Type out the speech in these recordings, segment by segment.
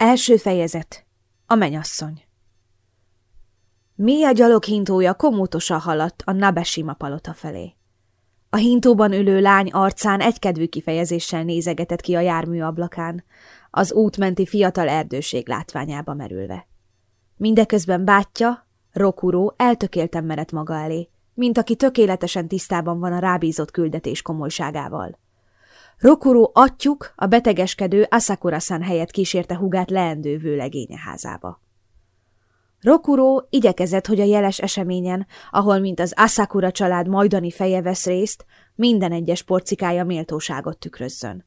Első fejezet. A menyasszony. Mia gyaloghintója komótosan haladt a Nabesima palota felé. A hintóban ülő lány arcán egykedvű kifejezéssel nézegetett ki a jármű ablakán, az útmenti fiatal erdőség látványába merülve. Mindeközben bátyja, Rokuro eltökélten merett maga elé, mint aki tökéletesen tisztában van a rábízott küldetés komolyságával. Rokuro atyuk a betegeskedő Asakura-san helyett kísérte hugát leendő vőlegénye házába. Rokuro igyekezett, hogy a jeles eseményen, ahol mint az Asakura család majdani feje vesz részt, minden egyes porcikája méltóságot tükrözzön.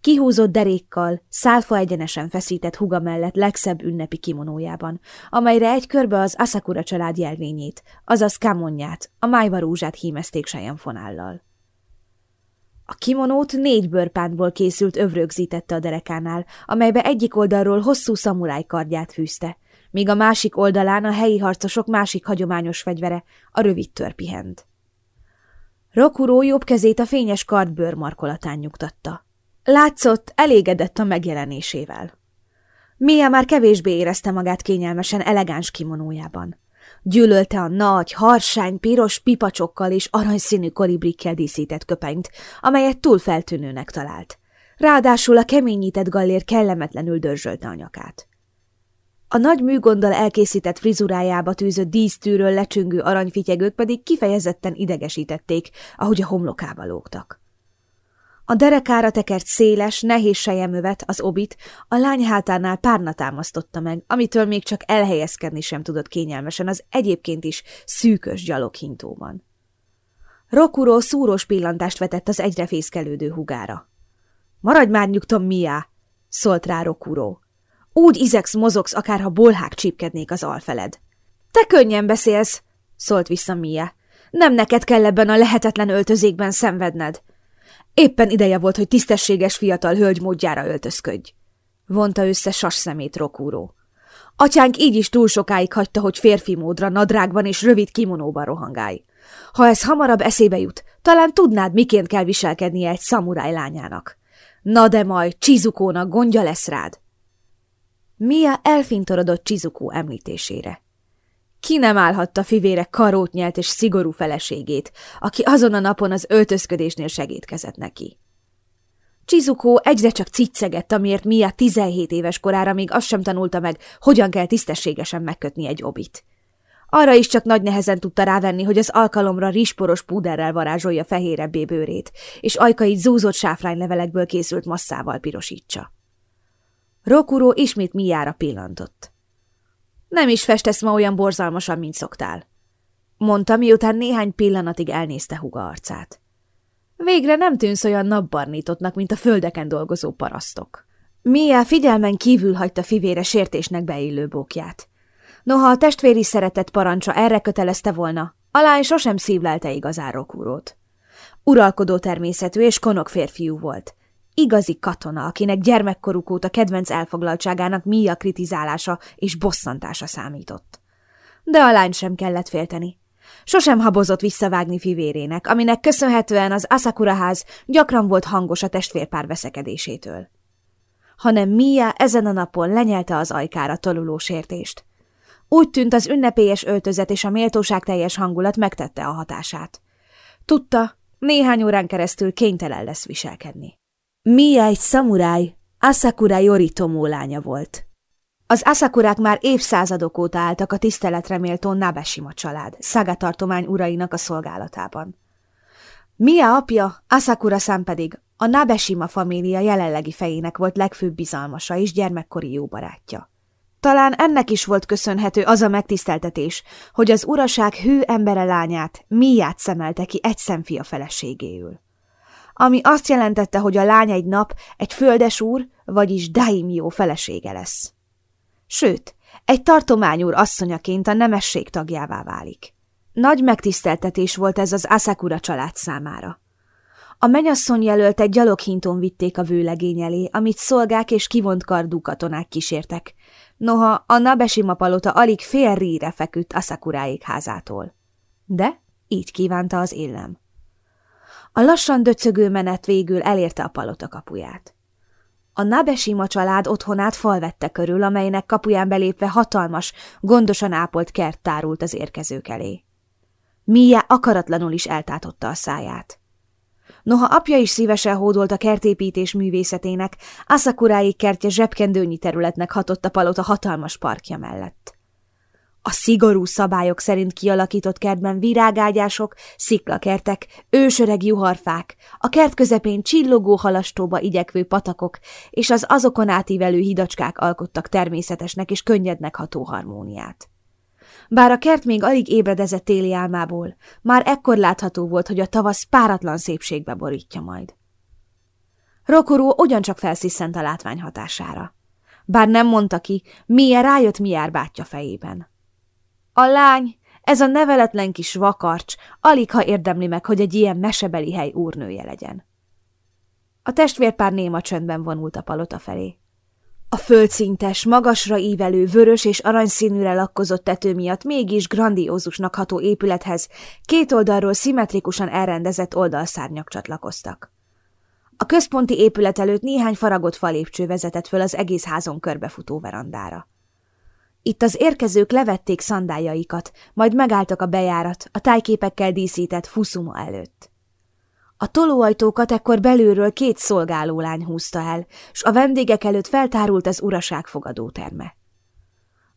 Kihúzott derékkal, szálfa egyenesen feszített huga mellett legszebb ünnepi kimonójában, amelyre egy körbe az Asakura család jelvényét, azaz kamonját, a májva rúzsát hímezték fonállal. A kimonót négy bőrpántból készült övrögzítette a derekánál, amelybe egyik oldalról hosszú szamuráj kardját fűzte, míg a másik oldalán a helyi harcosok másik hagyományos fegyvere, a rövid tör pihent. Rokuró jobb kezét a fényes kardbőr markolatán nyugtatta. Látszott, elégedett a megjelenésével. Mia már kevésbé érezte magát kényelmesen elegáns kimonójában. Gyűlölte a nagy, harsány, piros pipacsokkal és aranyszínű kolibrikkel díszített köpenyt, amelyet túl feltűnőnek talált. Ráadásul a keményített gallér kellemetlenül dörzsölte a nyakát. A nagy műgonddal elkészített frizurájába tűzött dísztűről lecsüngő aranyfityegők pedig kifejezetten idegesítették, ahogy a homlokába lógtak. A derekára tekert széles, nehéz sejemövet, az obit, a lány hátánál párna támasztotta meg, amitől még csak elhelyezkedni sem tudott kényelmesen az egyébként is szűkös gyaloghintóban. Rokuro szúros pillantást vetett az egyre fészkelődő hugára. – Maradj már nyugton, Mia! – szólt rá Rokuro. – Úgy izegsz mozogsz, akárha bolhák csípkednék az alfeled. – Te könnyen beszélsz! – szólt vissza Mia. – Nem neked kell ebben a lehetetlen öltözékben szenvedned. Éppen ideje volt, hogy tisztességes fiatal hölgy módjára öltözködj. Vonta össze sas szemét Rokúró. Atyánk így is túl sokáig hagyta, hogy férfi módra, nadrágban és rövid kimonóban rohangálj. Ha ez hamarabb eszébe jut, talán tudnád, miként kell viselkednie egy szamuráj lányának. Na de majd Csizukónak gondja lesz rád. Mia elfintorodott Csizukó említésére. Ki nem állhatta fivére karót nyelt és szigorú feleségét, aki azon a napon az öltözködésnél segítkezett neki. Csizukó egyre csak ciccegett, amiért Mia 17 éves korára még azt sem tanulta meg, hogyan kell tisztességesen megkötni egy obit. Arra is csak nagy nehezen tudta rávenni, hogy az alkalomra risporos púderrel varázsolja fehérebbé bőrét, és ajkait zúzott sáfránylevelekből készült masszával pirosítsa. Rokuro ismét Miára pillantott. Nem is festesz ma olyan borzalmasan, mint szoktál, mondta, miután néhány pillanatig elnézte huga arcát. Végre nem tűnsz olyan napbarnítottnak, mint a földeken dolgozó parasztok. Mia figyelmen kívül hagyta fivére sértésnek beillő bókját. Noha a testvéri szeretet parancsa erre kötelezte volna, a lány sosem szívlelte igazán rokúrót. Uralkodó természetű és konok férfiú volt, Igazi katona, akinek gyermekkoruk óta kedvenc elfoglaltságának Mia kritizálása és bosszantása számított. De a lány sem kellett félteni. Sosem habozott visszavágni fivérének, aminek köszönhetően az Asakura ház gyakran volt hangos a testvérpár veszekedésétől. Hanem Mia ezen a napon lenyelte az ajkára toluló sértést. Úgy tűnt az ünnepélyes öltözet és a méltóság teljes hangulat megtette a hatását. Tudta, néhány órán keresztül kénytelen lesz viselkedni. Mia egy szamuráj, Asakura Yoritomo lánya volt. Az Asakurák már évszázadok óta álltak a tiszteletre méltó Nabeshima család, Saga tartomány urainak a szolgálatában. Mia apja, Asakura-san pedig a Nabeshima família jelenlegi fejének volt legfőbb bizalmasa és gyermekkori jó barátja. Talán ennek is volt köszönhető az a megtiszteltetés, hogy az uraság hű embere lányát, Miát szemelte ki egy szemfia feleségéül ami azt jelentette, hogy a lány egy nap egy földesúr, vagyis daimyo felesége lesz. Sőt, egy tartományúr asszonyaként a nemesség tagjává válik. Nagy megtiszteltetés volt ez az Asakura család számára. A menyasszony jelölt egy gyaloghinton vitték a vőlegény elé, amit szolgák és kivont kardú katonák kísértek. Noha a Nabesima palota alig fél ríre feküdt Asakuráék házától. De így kívánta az illem. A lassan döcögő menet végül elérte a palota kapuját. A Nabeshima család otthonát fal vette körül, amelynek kapuján belépve hatalmas, gondosan ápolt kert tárult az érkezők elé. Mia akaratlanul is eltátotta a száját. Noha apja is szívesen hódolt a kertépítés művészetének, Asakuráig kertje zsebkendőnyi területnek hatott a palota hatalmas parkja mellett. A szigorú szabályok szerint kialakított kertben virágágyások, sziklakertek, ősöreg juharfák, a kert közepén csillogó halastóba igyekvő patakok és az azokon átívelő hidacskák alkottak természetesnek és könnyednek ható harmóniát. Bár a kert még alig ébredezett téli álmából, már ekkor látható volt, hogy a tavasz páratlan szépségbe borítja majd. Rokoró ugyancsak felsziszent a látvány hatására. Bár nem mondta ki, milyen rájött Miár bátyja fejében. A lány, ez a neveletlen kis vakarcs, alig ha érdemli meg, hogy egy ilyen mesebeli hely úrnője legyen. A testvérpár néma csöndben vonult a palota felé. A földszintes, magasra ívelő, vörös és aranyszínűre lakkozott tető miatt mégis grandiózusnak ható épülethez két oldalról szimmetrikusan elrendezett oldalszárnyak csatlakoztak. A központi épület előtt néhány faragott falépcső vezetett föl az egész házon körbefutó verandára. Itt az érkezők levették szandájaikat, majd megálltak a bejárat, a tájképekkel díszített fuszuma előtt. A tolóajtókat ekkor belülről két szolgálólány húzta el, s a vendégek előtt feltárult az uraság fogadóterme.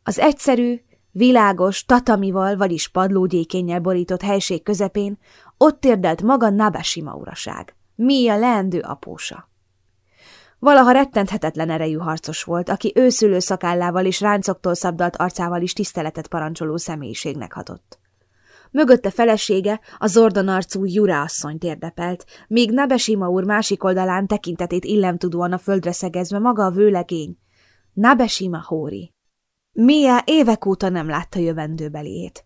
Az egyszerű, világos, tatamival, vagyis padlógyékénnyel borított helység közepén ott érdelt maga Nabashima uraság, mi a leendő apósa. Valaha rettenthetetlen erejű harcos volt, aki őszülő szakállával és ráncoktól szabdalt arcával is tiszteletet parancsoló személyiségnek hatott. Mögötte felesége, a zordon arcú Jura asszony térdepelt, míg Nabesima úr másik oldalán tekintetét illemtudóan a földre szegezve maga a vőlegény. Nabesima Hóri. Mia évek óta nem látta jövendőbeliét.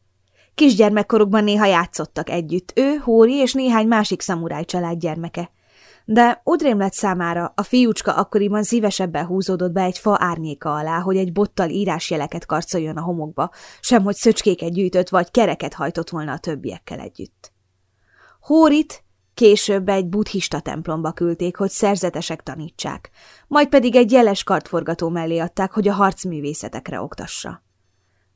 Kisgyermekkorukban néha játszottak együtt, ő, Hóri és néhány másik szamuráj család gyermeke de Udrém lett számára a fiúcska akkoriban szívesebben húzódott be egy fa árnyéka alá, hogy egy bottal írásjeleket karcoljon a homokba, sem hogy szöcskéket gyűjtött vagy kereket hajtott volna a többiekkel együtt. Hórit később egy buddhista templomba küldték, hogy szerzetesek tanítsák, majd pedig egy jeles kartforgató mellé adták, hogy a harcművészetekre oktassa.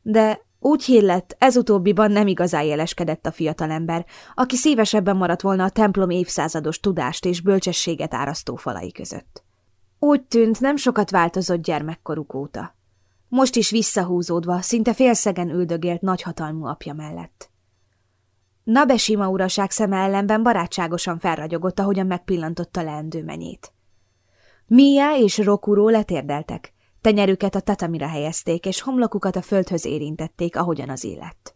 De úgy hírlett, ez utóbbiban nem igazán jeleskedett a fiatalember, aki szívesebben maradt volna a templom évszázados tudást és bölcsességet árasztó falai között. Úgy tűnt, nem sokat változott gyermekkoruk óta. Most is visszahúzódva, szinte félszegen üldögélt nagyhatalmú apja mellett. Nabesima uraság szeme ellenben barátságosan felragyogott, ahogyan megpillantotta leendő menyét. Mia és Rokuro letérdeltek, Tenyerüket a tatamira helyezték, és homlokukat a földhöz érintették, ahogyan az élet.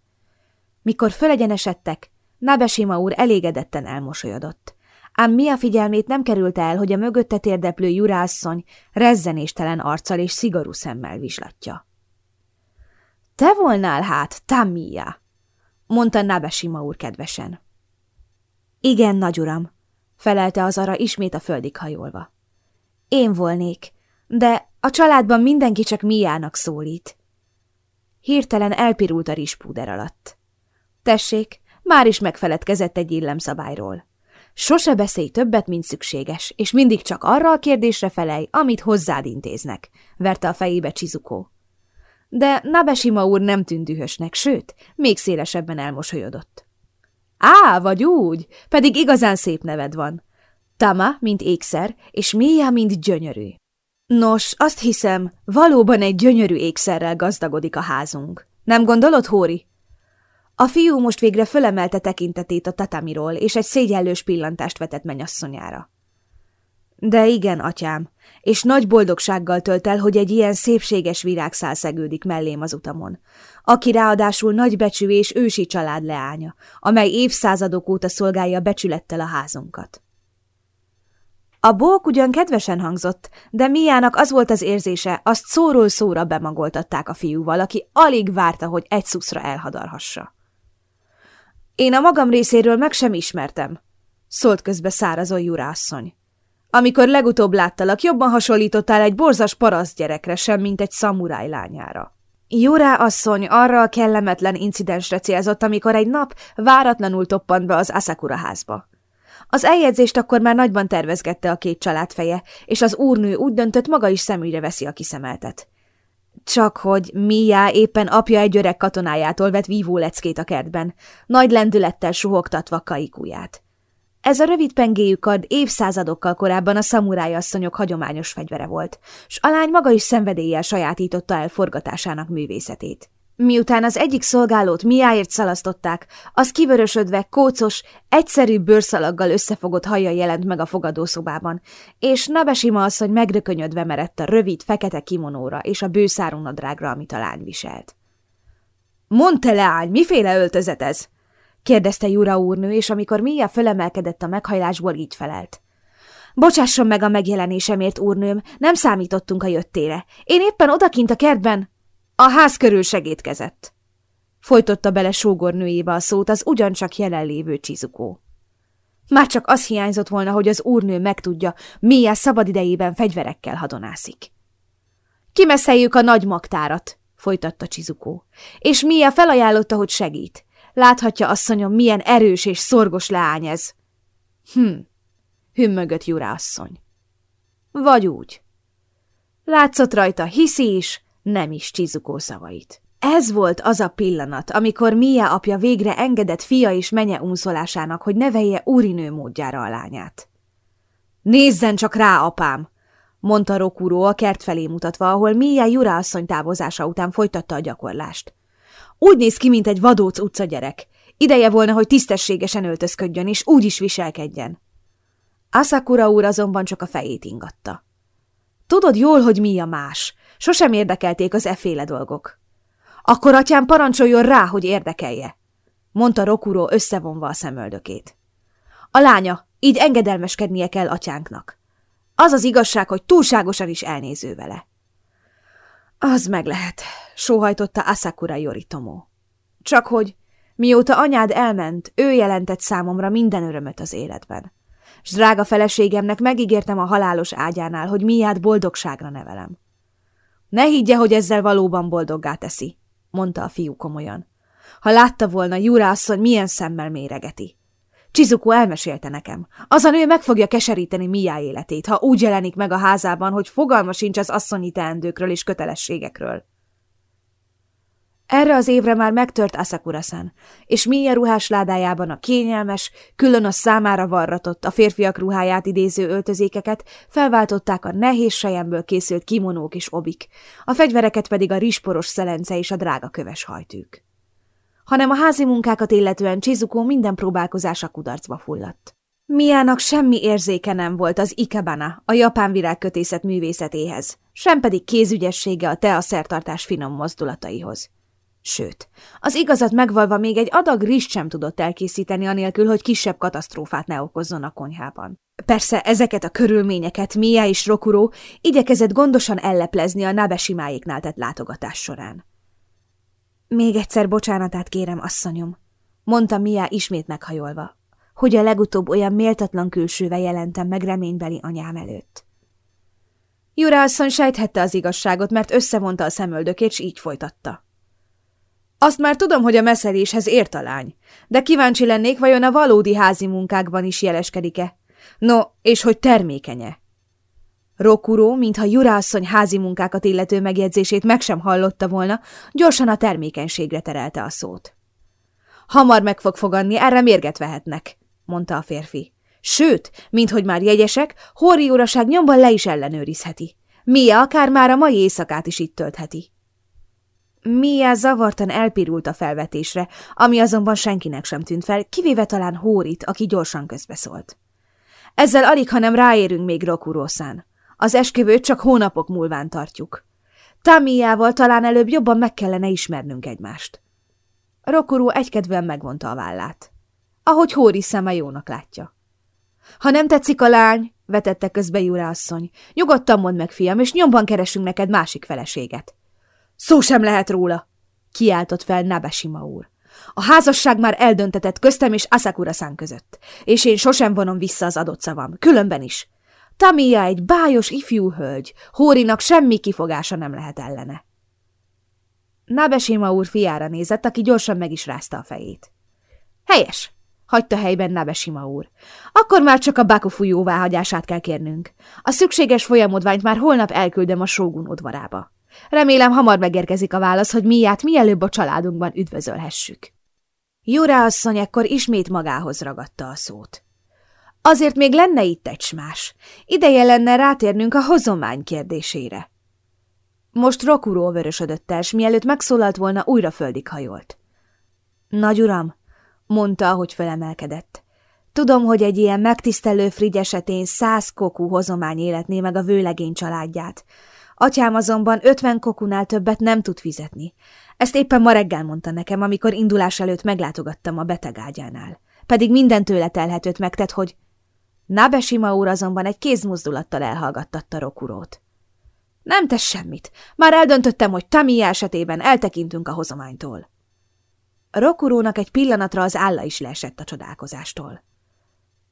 Mikor fölegyenesedtek, Nabesima úr elégedetten elmosolyodott. Ám mi a figyelmét nem került el, hogy a mögötte térdeplő jurászony rezzenéstelen arccal és szigorú szemmel vizslatja. – Te volnál hát, Tamia! – mondta Nabesima úr kedvesen. – Igen, nagyuram – felelte az ara ismét a földig hajolva. – Én volnék, de a családban mindenki csak Miának szólít. Hirtelen elpirult a rispúder alatt. Tessék, már is megfeledkezett egy illemszabályról. Sose beszélj többet, mint szükséges, és mindig csak arra a kérdésre felej, amit hozzád intéznek, verte a fejébe Csizukó. De Nabesima úr nem tűnt dühösnek, sőt, még szélesebben elmosolyodott. Á, vagy úgy, pedig igazán szép neved van. Tama, mint ékszer, és Mia, mint gyönyörű. Nos, azt hiszem, valóban egy gyönyörű ékszerrel gazdagodik a házunk. Nem gondolod, Hóri? A fiú most végre fölemelte tekintetét a tatamiról, és egy szégyellős pillantást vetett menyasszonyára. De igen, atyám, és nagy boldogsággal tölt el, hogy egy ilyen szépséges virágszál szegődik mellém az utamon, aki ráadásul nagybecsű és ősi család leánya, amely évszázadok óta szolgálja becsülettel a házunkat. A bók ugyan kedvesen hangzott, de Miának az volt az érzése, azt szóról szóra bemagoltatták a fiúval, aki alig várta, hogy egy szuszra elhadarhassa. Én a magam részéről meg sem ismertem, szólt közbe szárazon Jurászony. Amikor legutóbb láttalak, jobban hasonlítottál egy borzas paraszt gyerekre sem, mint egy szamuráj lányára. Jurá asszony arra a kellemetlen incidensre célzott, amikor egy nap váratlanul toppant be az Asakura házba. Az eljegyzést akkor már nagyban tervezgette a két családfeje, és az úrnő úgy döntött, maga is szemügyre veszi a kiszemeltet. Csak hogy Mia éppen apja egy öreg katonájától vett vívó leckét a kertben, nagy lendülettel suhogtatva kaikuját. Ez a rövid pengéjű kard évszázadokkal korábban a szamuráj asszonyok hagyományos fegyvere volt, s a lány maga is szenvedéllyel sajátította el forgatásának művészetét. Miután az egyik szolgálót miáért szalasztották, az kivörösödve, kócos, egyszerű bőrszalaggal összefogott haja jelent meg a fogadószobában, és Nabesima asszony megrökönyödve merett a rövid, fekete kimonóra és a bőszárú nadrágra, amit a lány viselt. – Mondd leány, miféle öltözet ez? – kérdezte Jura úrnő, és amikor Mia fölemelkedett a meghajlásból, így felelt. – Bocsásson meg a megjelenésemért, úrnőm, nem számítottunk a jöttére. Én éppen odakint a kertben… A ház körül segítkezett. Folytotta bele sógornőjébe a szót az ugyancsak jelenlévő csizukó. Már csak az hiányzott volna, hogy az úrnő megtudja, milyen szabadidejében fegyverekkel hadonászik. Kimeszeljük a nagy magtárat, folytatta Csizukó, és Mia felajánlotta, hogy segít. Láthatja, asszonyom, milyen erős és szorgos leány ez. Hm, hümmögött Jura asszony. Vagy úgy. Látszott rajta, hiszi is, nem is Csizukó szavait. Ez volt az a pillanat, amikor Mia apja végre engedett fia és menye unszolásának, hogy nevelje úrinő módjára a lányát. Nézzen csak rá, apám! mondta Rokuro a kert felé mutatva, ahol Mia Jura asszony távozása után folytatta a gyakorlást. Úgy néz ki, mint egy vadóc utcagyerek. Ideje volna, hogy tisztességesen öltözködjön, és úgy is viselkedjen. Asakura úr azonban csak a fejét ingatta. Tudod jól, hogy mi más. Sosem érdekelték az eféle dolgok. Akkor atyám parancsoljon rá, hogy érdekelje, mondta Rokuro összevonva a szemöldökét. A lánya, így engedelmeskednie kell atyánknak. Az az igazság, hogy túlságosan is elnéző vele. Az meg lehet, sóhajtotta Asakura Yoritomo. Csak hogy, mióta anyád elment, ő jelentett számomra minden örömöt az életben. S drága feleségemnek megígértem a halálos ágyánál, hogy miát boldogságra nevelem. Ne higgye, hogy ezzel valóban boldoggá teszi, mondta a fiú komolyan. Ha látta volna, Jura milyen szemmel méregeti. Csizuko elmesélte nekem. Az a nő meg fogja keseríteni Mia életét, ha úgy jelenik meg a házában, hogy fogalma sincs az asszonyi teendőkről és kötelességekről. Erre az évre már megtört Asakura-san, és Mia ruhás ládájában a kényelmes, külön a számára varratott, a férfiak ruháját idéző öltözékeket felváltották a nehéz sejemből készült kimonók és obik, a fegyvereket pedig a risporos szelence és a drága köves hajtűk. Hanem a házi munkákat illetően Csizuko minden próbálkozása kudarcba fulladt. Miának semmi érzéke nem volt az ikebana, a japán virágkötészet művészetéhez, sem pedig kézügyessége a tea szertartás finom mozdulataihoz. Sőt, az igazat megvalva még egy adag rizs sem tudott elkészíteni anélkül, hogy kisebb katasztrófát ne okozzon a konyhában. Persze ezeket a körülményeket Mia és Rokuro igyekezett gondosan elleplezni a Nabesimáéknál tett látogatás során. Még egyszer bocsánatát kérem, asszonyom, mondta Mia ismét meghajolva, hogy a legutóbb olyan méltatlan külsővel jelentem meg reménybeli anyám előtt. Jura asszony sejthette az igazságot, mert összevonta a szemöldökét, s így folytatta. Azt már tudom, hogy a meszeléshez ért a lány, de kíváncsi lennék, vajon a valódi házi munkákban is jeleskedik-e? No, és hogy termékenye. Rokuro, mintha Jurászony házi munkákat illető megjegyzését meg sem hallotta volna, gyorsan a termékenységre terelte a szót. Hamar meg fog fogadni, erre mérget vehetnek, mondta a férfi. Sőt, minthogy már jegyesek, Hóri uraság nyomban le is ellenőrizheti. Mia akár már a mai éjszakát is itt töltheti. Mia zavartan elpirult a felvetésre, ami azonban senkinek sem tűnt fel, kivéve talán Hórit, aki gyorsan közbeszólt. Ezzel alig, hanem ráérünk még Rokurószán. Az esküvőt csak hónapok múlván tartjuk. Tamiával talán előbb jobban meg kellene ismernünk egymást. Rokuru egykedvűen megvonta a vállát. Ahogy Hóri szeme jónak látja. Ha nem tetszik a lány, vetette közbe Jura asszony, nyugodtan mondd meg, fiam, és nyomban keresünk neked másik feleséget. Szó sem lehet róla, kiáltott fel Nabesima úr. A házasság már eldöntetett köztem és Asakura-szán között, és én sosem vonom vissza az adott szavam, különben is. Tamia egy bájos ifjú hölgy, Hórinak semmi kifogása nem lehet ellene. Nabesima úr fiára nézett, aki gyorsan meg is rázta a fejét. Helyes! hagyta helyben Nabesima úr. Akkor már csak a Bakufu jóváhagyását kell kérnünk. A szükséges folyamodványt már holnap elküldöm a sógun udvarába. Remélem hamar megérkezik a válasz, hogy miát mielőbb a családunkban üdvözölhessük. Jura asszony ekkor ismét magához ragadta a szót. Azért még lenne itt egy smás. Ideje lenne rátérnünk a hozomány kérdésére. Most Rokuró vörösödött el, s mielőtt megszólalt volna, újra földig hajolt. Nagy uram, mondta, ahogy felemelkedett. Tudom, hogy egy ilyen megtisztelő frigy esetén száz kokú hozomány életné meg a vőlegény családját. Atyám azonban ötven kokunál többet nem tud fizetni. Ezt éppen ma reggel mondta nekem, amikor indulás előtt meglátogattam a betegágyánál. Pedig minden tőle telhetőt megtett, hogy... Nabesima úr azonban egy kézmozdulattal elhallgattatta Rokurót. Nem tesz semmit. Már eldöntöttem, hogy Tamiya esetében eltekintünk a hozománytól. Rokurónak egy pillanatra az álla is leesett a csodálkozástól.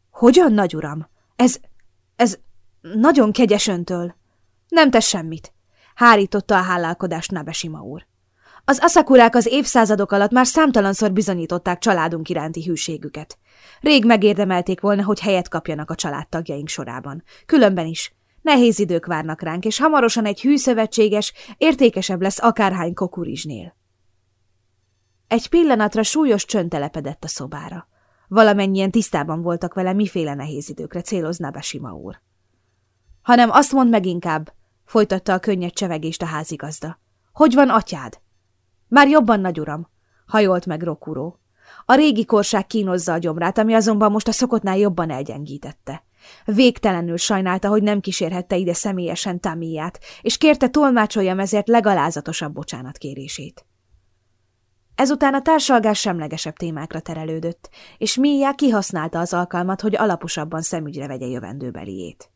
Hogyan, nagy uram? Ez, ez nagyon kegyes öntől. Nem tesz semmit, hárította a hálálkodást Nabesima úr. Az aszakurák az évszázadok alatt már számtalanszor bizonyították családunk iránti hűségüket. Rég megérdemelték volna, hogy helyet kapjanak a családtagjaink sorában. Különben is. Nehéz idők várnak ránk, és hamarosan egy hűszövetséges, értékesebb lesz akárhány kokurizsnél. Egy pillanatra súlyos csönd telepedett a szobára. Valamennyien tisztában voltak vele, miféle nehéz időkre célozna Besima úr. Hanem azt mond meg inkább, folytatta a könnyed csevegést a házigazda. Hogy van atyád? Már jobban, nagy uram, hajolt meg Rokuró. A régi korság kínozza a gyomrát, ami azonban most a szokottnál jobban elgyengítette. Végtelenül sajnálta, hogy nem kísérhette ide személyesen Tamiyát, és kérte tolmácsoljam ezért legalázatosabb bocsánatkérését. Ezután a társalgás semlegesebb témákra terelődött, és Mia kihasználta az alkalmat, hogy alaposabban szemügyre vegye jövendőbeliét.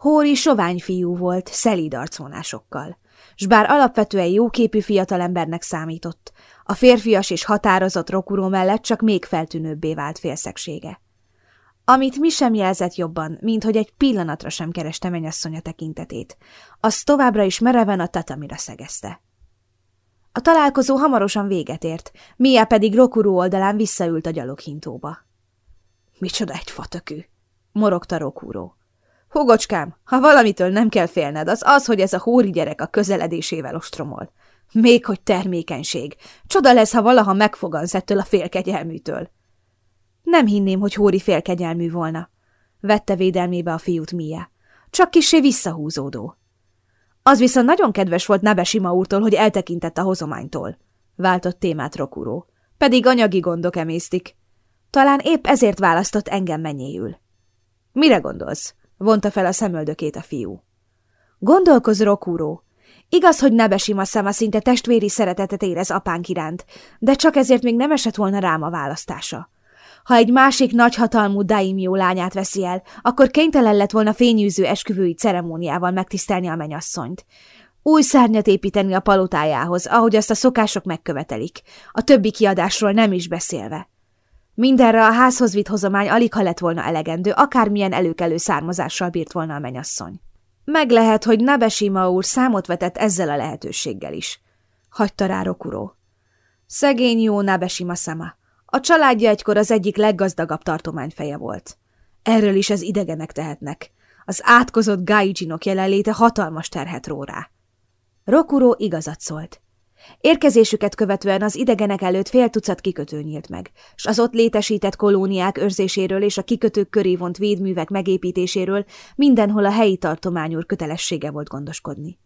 Hóri sovány fiú volt, szelíd arcvonásokkal, s bár alapvetően jóképű fiatalembernek számított, a férfias és határozott rokuró mellett csak még feltűnőbbé vált félszegsége. Amit mi sem jelzett jobban, mint hogy egy pillanatra sem kereste mennyasszonya tekintetét, az továbbra is mereven a tatamira szegezte. A találkozó hamarosan véget ért, Mia pedig Rokuru oldalán visszaült a gyaloghintóba. Micsoda egy fatökű, morogta Rokuro. Hugocskám, ha valamitől nem kell félned, az az, hogy ez a hóri gyerek a közeledésével ostromol. Még hogy termékenység. Csoda lesz, ha valaha megfogansz ettől a félkegyelműtől. Nem hinném, hogy Hóri félkegyelmű volna. Vette védelmébe a fiút Mia. Csak kissé visszahúzódó. Az viszont nagyon kedves volt Nabesima úrtól, hogy eltekintett a hozománytól. Váltott témát Rokuró. Pedig anyagi gondok emésztik. Talán épp ezért választott engem mennyéül. Mire gondolsz? Vonta fel a szemöldökét a fiú. Gondolkoz, Rokuró. Igaz, hogy Nebesima szema szinte testvéri szeretetet érez apánk iránt, de csak ezért még nem esett volna rám a választása. Ha egy másik nagyhatalmú daimyo lányát veszi el, akkor kénytelen lett volna fényűző esküvői ceremóniával megtisztelni a menyasszonyt. Új szárnyat építeni a palotájához, ahogy azt a szokások megkövetelik, a többi kiadásról nem is beszélve. Mindenre a házhoz vitt hozomány alig ha lett volna elegendő, akármilyen előkelő származással bírt volna a menyasszony. Meg lehet, hogy Nabesima úr számot vetett ezzel a lehetőséggel is. Hagyta rá Rokuró. Szegény jó Nabesima szema. A családja egykor az egyik leggazdagabb tartományfeje volt. Erről is az idegenek tehetnek. Az átkozott gaijinok jelenléte hatalmas terhet ró rá. Rokuro igazat szólt. Érkezésüket követően az idegenek előtt fél tucat kikötő nyílt meg, s az ott létesített kolóniák őrzéséről és a kikötők köré vont védművek megépítéséről mindenhol a helyi tartományúr kötelessége volt gondoskodni.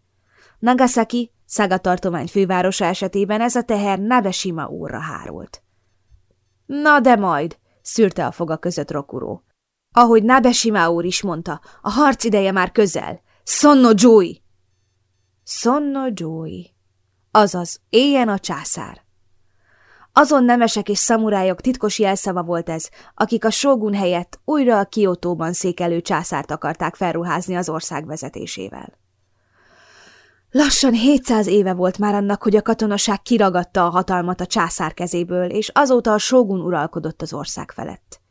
Nagasaki, Saga tartomány fővárosa esetében ez a teher Nabesima úrra hárult. Na de majd, szűrte a foga között Rokuró. Ahogy Nabesima úr is mondta, a harc ideje már közel. Sonno Joy! Sonno Joy. Azaz, éljen a császár. Azon nemesek és szamurájok titkos jelszava volt ez, akik a sógun helyett újra a Kiotóban székelő császárt akarták felruházni az ország vezetésével. Lassan 700 éve volt már annak, hogy a katonaság kiragadta a hatalmat a császár kezéből, és azóta a sógun uralkodott az ország felett.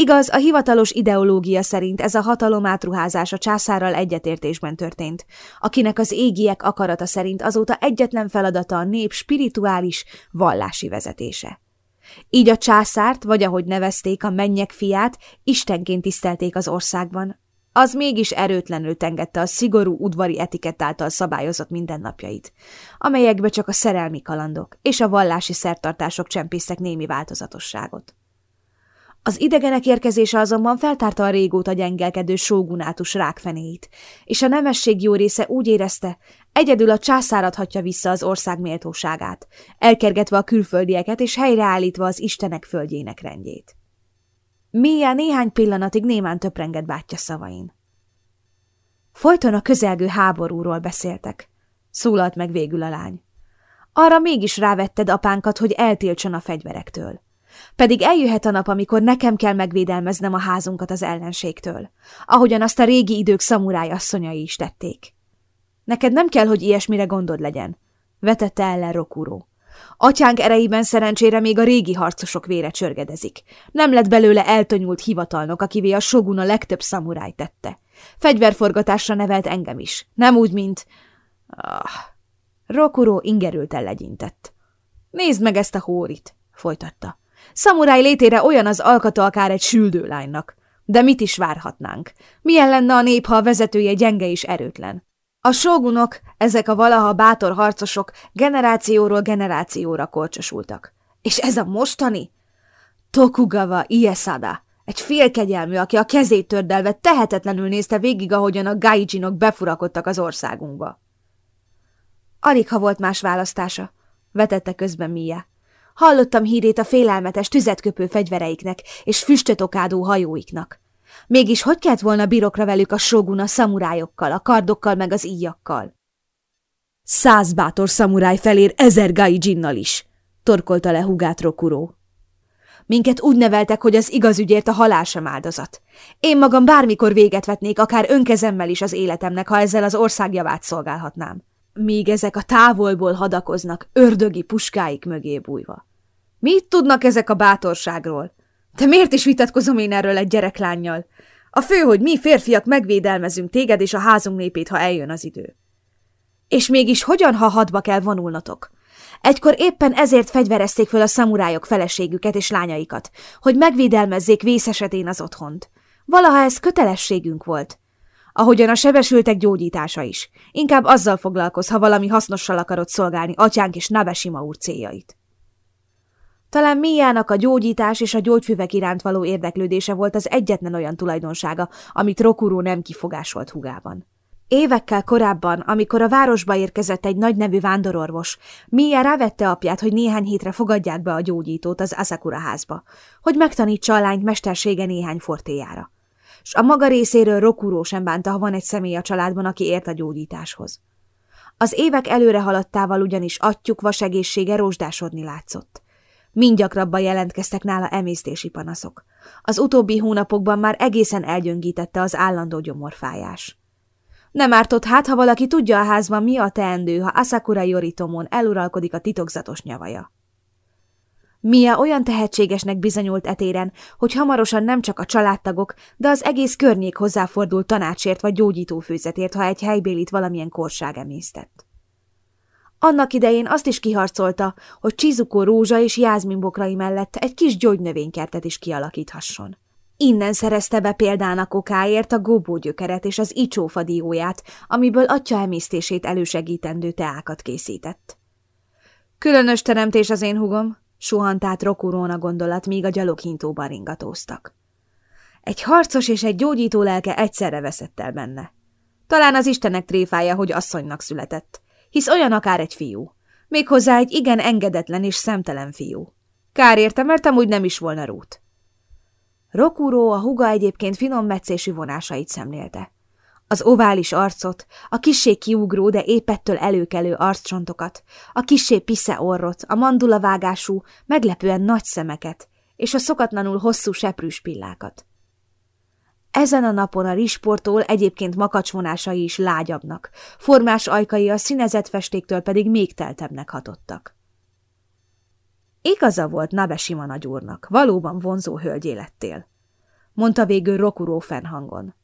Igaz, a hivatalos ideológia szerint ez a hatalom a császárral egyetértésben történt, akinek az égiek akarata szerint azóta egyetlen feladata a nép spirituális, vallási vezetése. Így a császárt, vagy ahogy nevezték a mennyek fiát, istenként tisztelték az országban. Az mégis erőtlenül tengette a szigorú udvari etikett által szabályozott mindennapjait, amelyekbe csak a szerelmi kalandok és a vallási szertartások csempésztek némi változatosságot. Az idegenek érkezése azonban feltárta a régóta gyengelkedő sógunátus rákfenéit, és a nemesség jó része úgy érezte, egyedül a császár adhatja vissza az ország méltóságát, elkergetve a külföldieket és helyreállítva az istenek földjének rendjét. Mia néhány pillanatig némán töprengett bátyja szavain. Folyton a közelgő háborúról beszéltek, szólalt meg végül a lány. Arra mégis rávetted apánkat, hogy eltiltson a fegyverektől. Pedig eljöhet a nap, amikor nekem kell megvédelmeznem a házunkat az ellenségtől, ahogyan azt a régi idők szamuráj asszonyai is tették. Neked nem kell, hogy ilyesmire gondod legyen, vetette ellen Rokuro. Atyánk erejében szerencsére még a régi harcosok vére csörgedezik. Nem lett belőle eltonyult hivatalnok, akivé a sogun a legtöbb szamuráj tette. Fegyverforgatásra nevelt engem is. Nem úgy, mint... Ah. Rokuro ingerülten legyintett. Nézd meg ezt a hórit, folytatta. Szamuráj létére olyan az alkata akár egy süldőlánynak. De mit is várhatnánk? Milyen lenne a nép, ha a vezetője gyenge és erőtlen? A sógunok, ezek a valaha bátor harcosok generációról generációra korcsosultak. És ez a mostani? Tokugawa Iesada, egy félkegyelmű, aki a kezét tördelve tehetetlenül nézte végig, ahogyan a gaijinok befurakodtak az országunkba. Alig ha volt más választása, vetette közben Mia. Hallottam hírét a félelmetes tüzetköpő fegyvereiknek és füstöt okádó hajóiknak. Mégis hogy kellett volna birokra velük a sógun a szamurájokkal, a kardokkal meg az íjakkal? Száz bátor szamuráj felér ezer gaijin is, torkolta le hugát Rokuró. Minket úgy neveltek, hogy az igaz ügyért a halál sem áldozat. Én magam bármikor véget vetnék, akár önkezemmel is az életemnek, ha ezzel az országjavát szolgálhatnám. Míg ezek a távolból hadakoznak, ördögi puskáik mögé bújva. Mit tudnak ezek a bátorságról? De miért is vitatkozom én erről egy gyereklányjal? A fő, hogy mi férfiak megvédelmezünk téged és a házunk népét, ha eljön az idő. És mégis hogyan, ha hadba kell vonulnatok? Egykor éppen ezért fegyverezték fel a szamurájok feleségüket és lányaikat, hogy megvédelmezzék vészesetén az otthont. Valaha ez kötelességünk volt. Ahogyan a sebesültek gyógyítása is. Inkább azzal foglalkoz, ha valami hasznossal akarod szolgálni atyánk és Nabesima úr céljait. Talán Miának a gyógyítás és a gyógyfüvek iránt való érdeklődése volt az egyetlen olyan tulajdonsága, amit Rokuro nem kifogásolt hugában. Évekkel korábban, amikor a városba érkezett egy nagy nevű vándororvos, Mia rávette apját, hogy néhány hétre fogadják be a gyógyítót az Asakura házba, hogy megtanítsa a lányt mestersége néhány fortéjára. S a maga részéről Rokuro sem bánta, ha van egy személy a családban, aki ért a gyógyításhoz. Az évek előre haladtával ugyanis atyuk vasegészsége rózsdásodni látszott. Mind gyakrabban jelentkeztek nála emésztési panaszok. Az utóbbi hónapokban már egészen elgyöngítette az állandó gyomorfájás. Nem ártott hát, ha valaki tudja a házban, mi a teendő, ha Asakura Yoritomon eluralkodik a titokzatos nyavaja. Mia olyan tehetségesnek bizonyult etéren, hogy hamarosan nem csak a családtagok, de az egész környék hozzáfordult tanácsért vagy gyógyítófőzetért, ha egy helybélit valamilyen korság emésztett. Annak idején azt is kiharcolta, hogy Csizuko rózsa és jázminbokrai mellett egy kis gyógynövénykertet is kialakíthasson. Innen szerezte be példának okáért a góbógyökeret és az icsófa dióját, amiből atya emésztését elősegítendő teákat készített. Különös teremtés az én hugom, suhant át Rokuróna gondolat, míg a gyaloghintóban ringatóztak. Egy harcos és egy gyógyító lelke egyszerre veszett el benne. Talán az istenek tréfája, hogy asszonynak született, hisz olyan akár egy fiú. Méghozzá egy igen engedetlen és szemtelen fiú. Kár érte, mert amúgy nem is volna rút. Rokúró a huga egyébként finom meccésű vonásait szemlélte. Az ovális arcot, a kissé kiugró, de épettől előkelő arccsontokat, a kissé pisze orrot, a mandulavágású, meglepően nagy szemeket, és a szokatlanul hosszú seprűs pillákat. Ezen a napon a risportól egyébként makacsvonásai is lágyabbnak, formás ajkai a színezett festéktől pedig még teltebbnek hatottak. Igaza volt Nabesima nagyúrnak, valóban vonzó hölgyé lettél, mondta végül Rokuró fennhangon.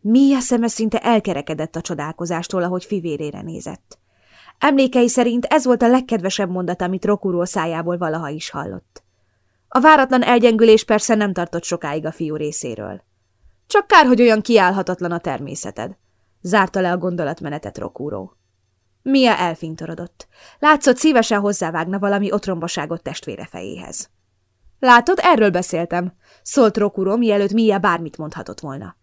Mia szeme szinte elkerekedett a csodálkozástól, ahogy fivérére nézett. Emlékei szerint ez volt a legkedvesebb mondat, amit Rokuro szájából valaha is hallott. A váratlan elgyengülés persze nem tartott sokáig a fiú részéről. Csak kár, hogy olyan kiállhatatlan a természeted, zárta le a gondolatmenetet Rokuro. Mia elfintorodott. Látszott szívesen hozzávágna valami otrombaságot testvére fejéhez. Látod, erről beszéltem, szólt Rokuro, mielőtt Mia bármit mondhatott volna.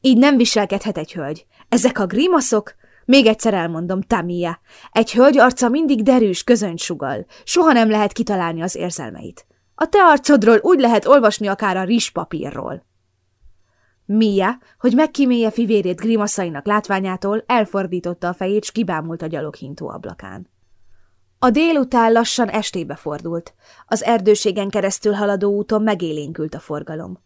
Így nem viselkedhet egy hölgy. Ezek a grimaszok? Még egyszer elmondom, Tamia. Egy hölgy arca mindig derűs, közönt sugal. Soha nem lehet kitalálni az érzelmeit. A te arcodról úgy lehet olvasni akár a rizspapírról. Mia, hogy megkímélje fivérét grimaszainak látványától, elfordította a fejét, s kibámult a gyaloghintó ablakán. A délután lassan estébe fordult. Az erdőségen keresztül haladó úton megélénkült a forgalom.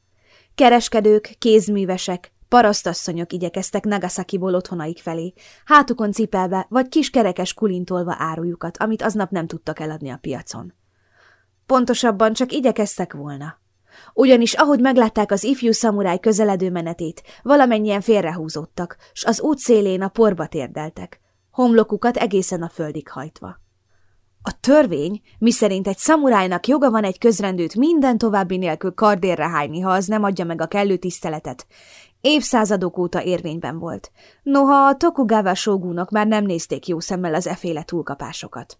Kereskedők, kézművesek, parasztasszonyok igyekeztek Nagasakiból otthonaik felé, hátukon cipelve vagy kis kerekes kulintolva árujukat, amit aznap nem tudtak eladni a piacon. Pontosabban csak igyekeztek volna. Ugyanis ahogy meglátták az ifjú szamuráj közeledő menetét, valamennyien félrehúzódtak, s az út szélén a porba térdeltek, homlokukat egészen a földig hajtva. A törvény, miszerint egy szamurájnak joga van egy közrendőt minden további nélkül kardérre hányni, ha az nem adja meg a kellő tiszteletet, évszázadok óta érvényben volt. Noha a Tokugawa sógúnok már nem nézték jó szemmel az eféle túlkapásokat.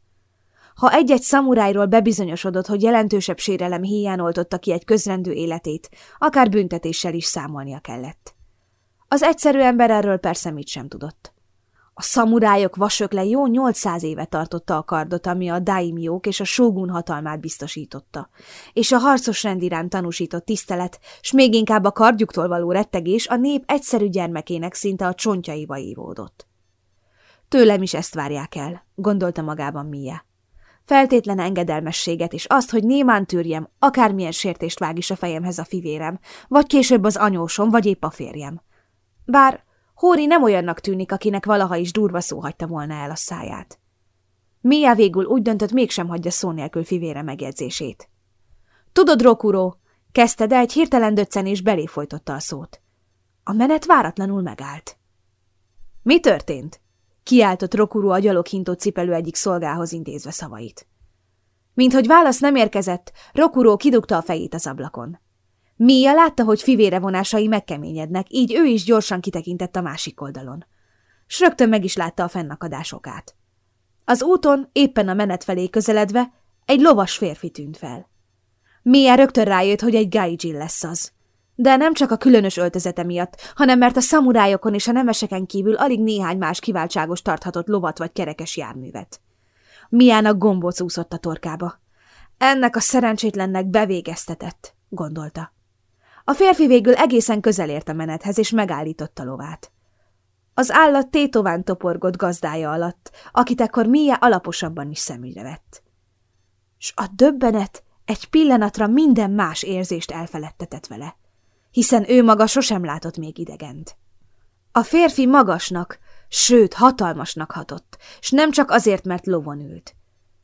Ha egy-egy szamurájról bebizonyosodott, hogy jelentősebb sérelem hiány oltotta ki egy közrendű életét, akár büntetéssel is számolnia kellett. Az egyszerű ember erről persze mit sem tudott. A szamurájok vasökle jó 800 éve tartotta a kardot, ami a daimjók és a sógun hatalmát biztosította, és a harcos rend iránt tanúsított tisztelet, s még inkább a kardjuktól való rettegés a nép egyszerű gyermekének szinte a csontjaiba ívódott. Tőlem is ezt várják el, gondolta magában Mia. Feltétlen engedelmességet és azt, hogy némán tűrjem, akármilyen sértést vág is a fejemhez a fivérem, vagy később az anyósom, vagy épp a férjem. Bár Hóri nem olyannak tűnik, akinek valaha is durva szó hagyta volna el a száját. Mia végül úgy döntött, mégsem hagyja szó nélkül fivére megjegyzését. Tudod, Rokuro, kezdte, de egy hirtelen döccenés belé folytotta a szót. A menet váratlanul megállt. Mi történt? Kiáltott Rokuro a gyaloghintó cipelő egyik szolgához intézve szavait. Mint hogy válasz nem érkezett, Rokuro kidugta a fejét az ablakon. Mia látta, hogy fivére vonásai megkeményednek, így ő is gyorsan kitekintett a másik oldalon. S rögtön meg is látta a fennakadásokát. Az úton, éppen a menet felé közeledve, egy lovas férfi tűnt fel. Mia rögtön rájött, hogy egy gaijin lesz az. De nem csak a különös öltözete miatt, hanem mert a szamurájokon és a nemeseken kívül alig néhány más kiváltságos tarthatott lovat vagy kerekes járművet. Miának gombóc úszott a torkába. Ennek a szerencsétlennek bevégeztetett, gondolta. A férfi végül egészen közel ért a menethez, és megállította lovát. Az állat tétován toporgott gazdája alatt, akit ekkor Mia alaposabban is szemügyre vett. S a döbbenet egy pillanatra minden más érzést elfeledtetett vele, hiszen ő maga sosem látott még idegent. A férfi magasnak, sőt hatalmasnak hatott, s nem csak azért, mert lovon ült.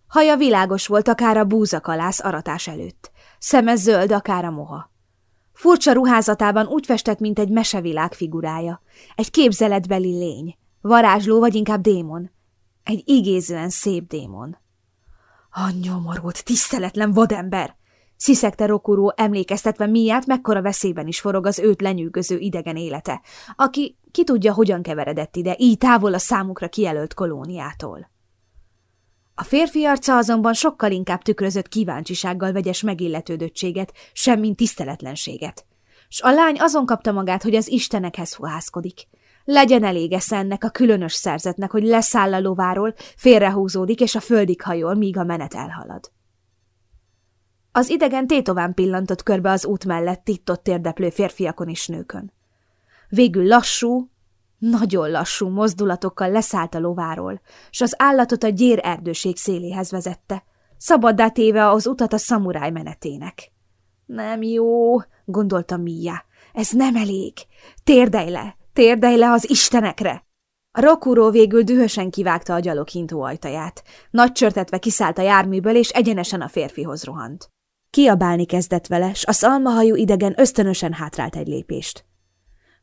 Haja világos volt akár a búzakalász aratás előtt, szeme zöld akár a moha. Furcsa ruházatában úgy festett, mint egy mesevilág figurája. Egy képzeletbeli lény. Varázsló vagy inkább démon. Egy igézően szép démon. A nyomorult, tiszteletlen vadember! Sziszegte Rokuró, emlékeztetve miát, mekkora veszélyben is forog az őt lenyűgöző idegen élete, aki ki tudja, hogyan keveredett ide, így távol a számukra kijelölt kolóniától. A férfi arca azonban sokkal inkább tükrözött kíváncsisággal vegyes megilletődöttséget, semmint tiszteletlenséget. S a lány azon kapta magát, hogy az istenekhez fohászkodik. Legyen elég ennek a különös szerzetnek, hogy leszáll a lováról, félrehúzódik, és a földig hajol, míg a menet elhalad. Az idegen tétován pillantott körbe az út mellett tittott érdeplő férfiakon és nőkön. Végül lassú, nagyon lassú mozdulatokkal leszállt a lováról, s az állatot a gyér erdőség széléhez vezette, szabaddá téve az utat a szamuráj menetének. Nem jó, gondolta Mia, ez nem elég. Térdelj le, térdelj le az istenekre! A Rokuro végül dühösen kivágta a gyaloghintó ajtaját. Nagy csörtetve kiszállt a járműből, és egyenesen a férfihoz rohant. Kiabálni kezdett vele, s a szalmahajú idegen ösztönösen hátrált egy lépést.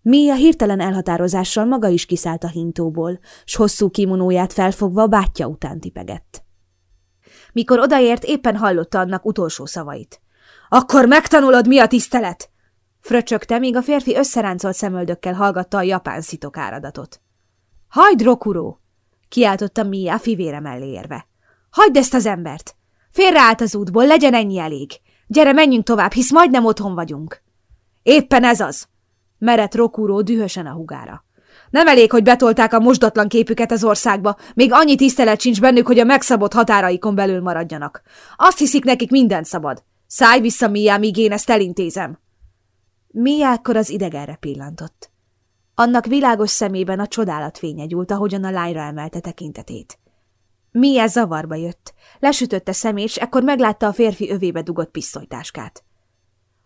Mia hirtelen elhatározással maga is kiszállt a hintóból, s hosszú kimonóját felfogva bátyja után tipegett. Mikor odaért, éppen hallotta annak utolsó szavait. – Akkor megtanulod, mi a tisztelet! Fröcsögte, míg a férfi összeráncolt szemöldökkel hallgatta a japán szitok áradatot. – Hagyd, Rokuro! – kiáltotta Mia fivére mellé érve. – Hagyd ezt az embert! Félreállt az útból, legyen ennyi elég! Gyere, menjünk tovább, hisz majdnem otthon vagyunk! – Éppen ez az! merett Rokuro dühösen a hugára. Nem elég, hogy betolták a mosdatlan képüket az országba, még annyi tisztelet sincs bennük, hogy a megszabott határaikon belül maradjanak. Azt hiszik nekik minden szabad. Szállj vissza, Mia, míg én ezt elintézem. Mia akkor az idegenre pillantott. Annak világos szemében a csodálat fénye gyúlt, ahogyan a lányra emelte tekintetét. Mia zavarba jött. Lesütötte szemét, és ekkor meglátta a férfi övébe dugott pisztolytáskát.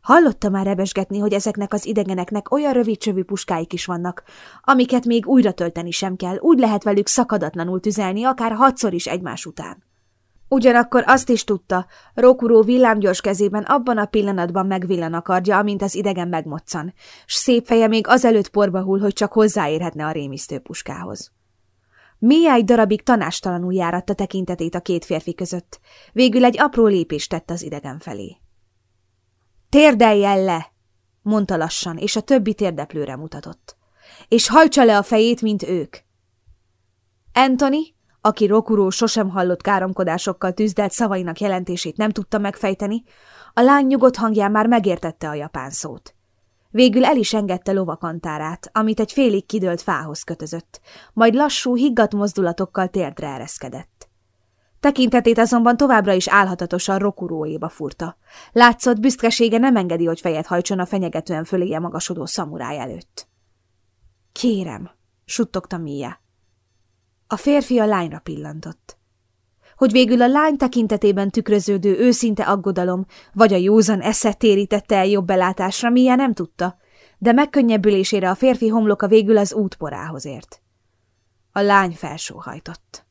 Hallotta már rebesgetni, hogy ezeknek az idegeneknek olyan rövid csövű puskáik is vannak, amiket még újra tölteni sem kell, úgy lehet velük szakadatlanul tüzelni, akár hatszor is egymás után. Ugyanakkor azt is tudta, Rokuró villámgyors kezében abban a pillanatban megvillan a kardja, amint az idegen megmoccan, s szép feje még azelőtt porba hull, hogy csak hozzáérhetne a rémisztő puskához. Mia egy darabig tanástalanul járatta tekintetét a két férfi között, végül egy apró lépést tett az idegen felé. Térdeljen le! mondta lassan, és a többi térdeplőre mutatott. És hajtsa le a fejét, mint ők. Anthony, aki Rokuró sosem hallott káromkodásokkal tűzdelt szavainak jelentését nem tudta megfejteni, a lány nyugodt hangján már megértette a japán szót. Végül el is engedte lovakantárát, amit egy félig kidőlt fához kötözött, majd lassú, higgadt mozdulatokkal térdre ereszkedett. Tekintetét azonban továbbra is álhatatosan rokuróéba furta. Látszott, büszkesége nem engedi, hogy fejet hajtson a fenyegetően föléje magasodó szamuráj előtt. Kérem, suttogta Mia. A férfi a lányra pillantott. Hogy végül a lány tekintetében tükröződő őszinte aggodalom, vagy a józan esze térítette el jobb belátásra, Mia nem tudta, de megkönnyebbülésére a férfi homloka végül az útporához ért. A lány felsóhajtott.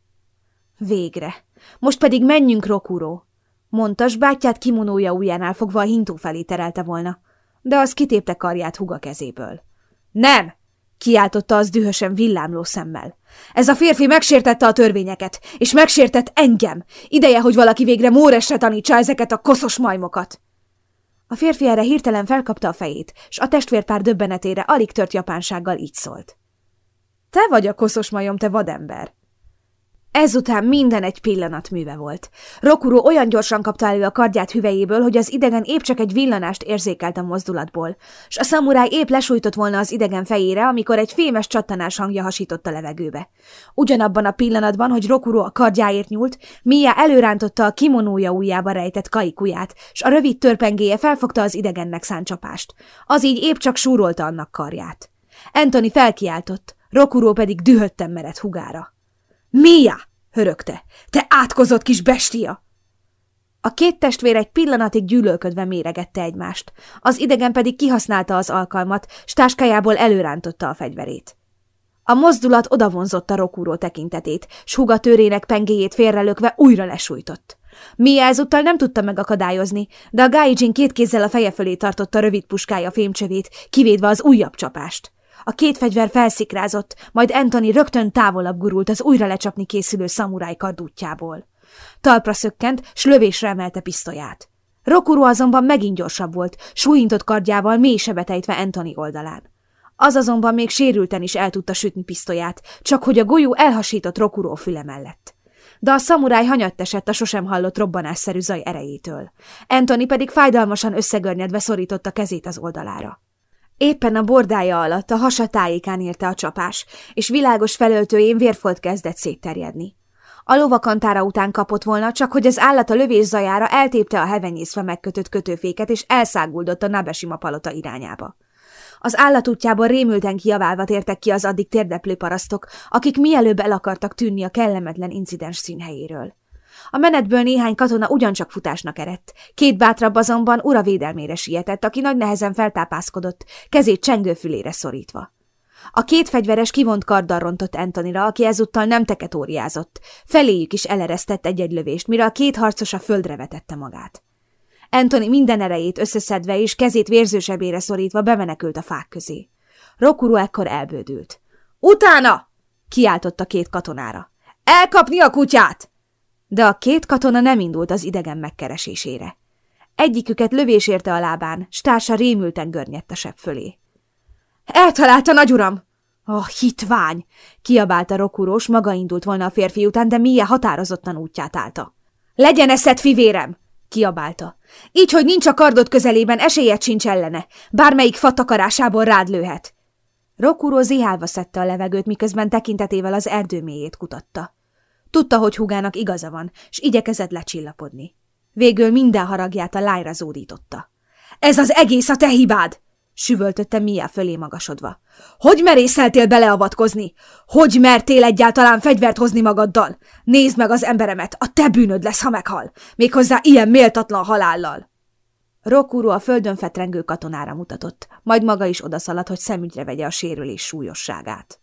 Végre! Most pedig menjünk, Rokuro! Mondta, s bátyját kimonója ujjánál fogva a hintó felé terelte volna, de az kitépte karját huga kezéből. Nem! Kiáltotta az dühösen villámló szemmel. Ez a férfi megsértette a törvényeket, és megsértett engem. Ideje, hogy valaki végre móresre tanítsa ezeket a koszos majmokat. A férfi erre hirtelen felkapta a fejét, s a testvérpár döbbenetére alig tört japánsággal így szólt. Te vagy a koszos majom, te vadember. Ezután minden egy pillanat műve volt. Rokuro olyan gyorsan kapta elő a kardját hüvejéből, hogy az idegen épp csak egy villanást érzékelt a mozdulatból, s a szamuráj épp lesújtott volna az idegen fejére, amikor egy fémes csattanás hangja hasított a levegőbe. Ugyanabban a pillanatban, hogy Rokuro a kardjáért nyúlt, Mia előrántotta a kimonója ujjába rejtett kaikuját, s a rövid törpengéje felfogta az idegennek száncsapást. Az így épp csak súrolta annak karját. Anthony felkiáltott, Rokuro pedig dühötten merett hugára. Mia! hörögte. Te átkozott kis bestia! A két testvér egy pillanatig gyűlölködve méregette egymást, az idegen pedig kihasználta az alkalmat, s táskájából előrántotta a fegyverét. A mozdulat odavonzotta Rokúró tekintetét, s húga törének pengéjét félrelökve újra lesújtott. Mia ezúttal nem tudta megakadályozni, de a Gaijin két kézzel a feje fölé tartotta rövid puskája fémcsövét, kivédve az újabb csapást. A két fegyver felszikrázott, majd Anthony rögtön távolabb gurult az újra lecsapni készülő szamuráj kardútjából. Talpra szökkent, s lövésre emelte pisztolyát. Rokuro azonban megint gyorsabb volt, súlyintott kardjával mély sebetejtve Anthony oldalán. Az azonban még sérülten is el tudta sütni pisztolyát, csak hogy a golyó elhasított Rokuro füle mellett. De a szamuráj hanyatt esett a sosem hallott robbanásszerű zaj erejétől. Anthony pedig fájdalmasan összegörnyedve szorította kezét az oldalára. Éppen a bordája alatt a hasa tájékán érte a csapás, és világos felöltőjén vérfolt kezdett szétterjedni. A lovakantára után kapott volna, csak hogy az állat a lövés zajára eltépte a hevenyészve megkötött kötőféket, és elszáguldott a Nabesima palota irányába. Az állat útjából rémülten kiaválva tértek ki az addig térdeplő parasztok, akik mielőbb el akartak tűnni a kellemetlen incidens színhelyéről. A menetből néhány katona ugyancsak futásnak erett. Két bátrabb azonban ura védelmére sietett, aki nagy nehezen feltápászkodott, kezét csengőfülére szorítva. A két fegyveres kivont karddal rontott Antonira, aki ezúttal nem teketóriázott. Feléjük is eleresztett egy-egy lövést, mire a két harcos a földre vetette magát. Anthony minden erejét összeszedve és kezét vérzősebére szorítva bemenekült a fák közé. Rokuro ekkor elbődült. Utána! kiáltotta két katonára. Elkapni a kutyát! De a két katona nem indult az idegen megkeresésére. Egyiküket lövés érte a lábán, s társa rémülten görnyedt a sebb fölé. Eltalálta, nagyuram! Oh, hitvány! Kiabálta Rokurós, maga indult volna a férfi után, de Mie határozottan útját állta. Legyen eszed, fivérem! Kiabálta. Így, hogy nincs a kardot közelében, esélyed sincs ellene. Bármelyik fatakarásából rád lőhet. Rokuró zihálva szedte a levegőt, miközben tekintetével az erdő mélyét kutatta. Tudta, hogy hugának igaza van, s igyekezett lecsillapodni. Végül minden haragját a lájra zódította. Ez az egész a te hibád! süvöltötte Mia fölé magasodva. Hogy merészeltél beleavatkozni? Hogy mertél egyáltalán fegyvert hozni magaddal? Nézd meg az emberemet, a te bűnöd lesz, ha meghal, méghozzá ilyen méltatlan halállal. Rokúró a földön fetrengő katonára mutatott, majd maga is odaszaladt, hogy szemügyre vegye a sérülés súlyosságát.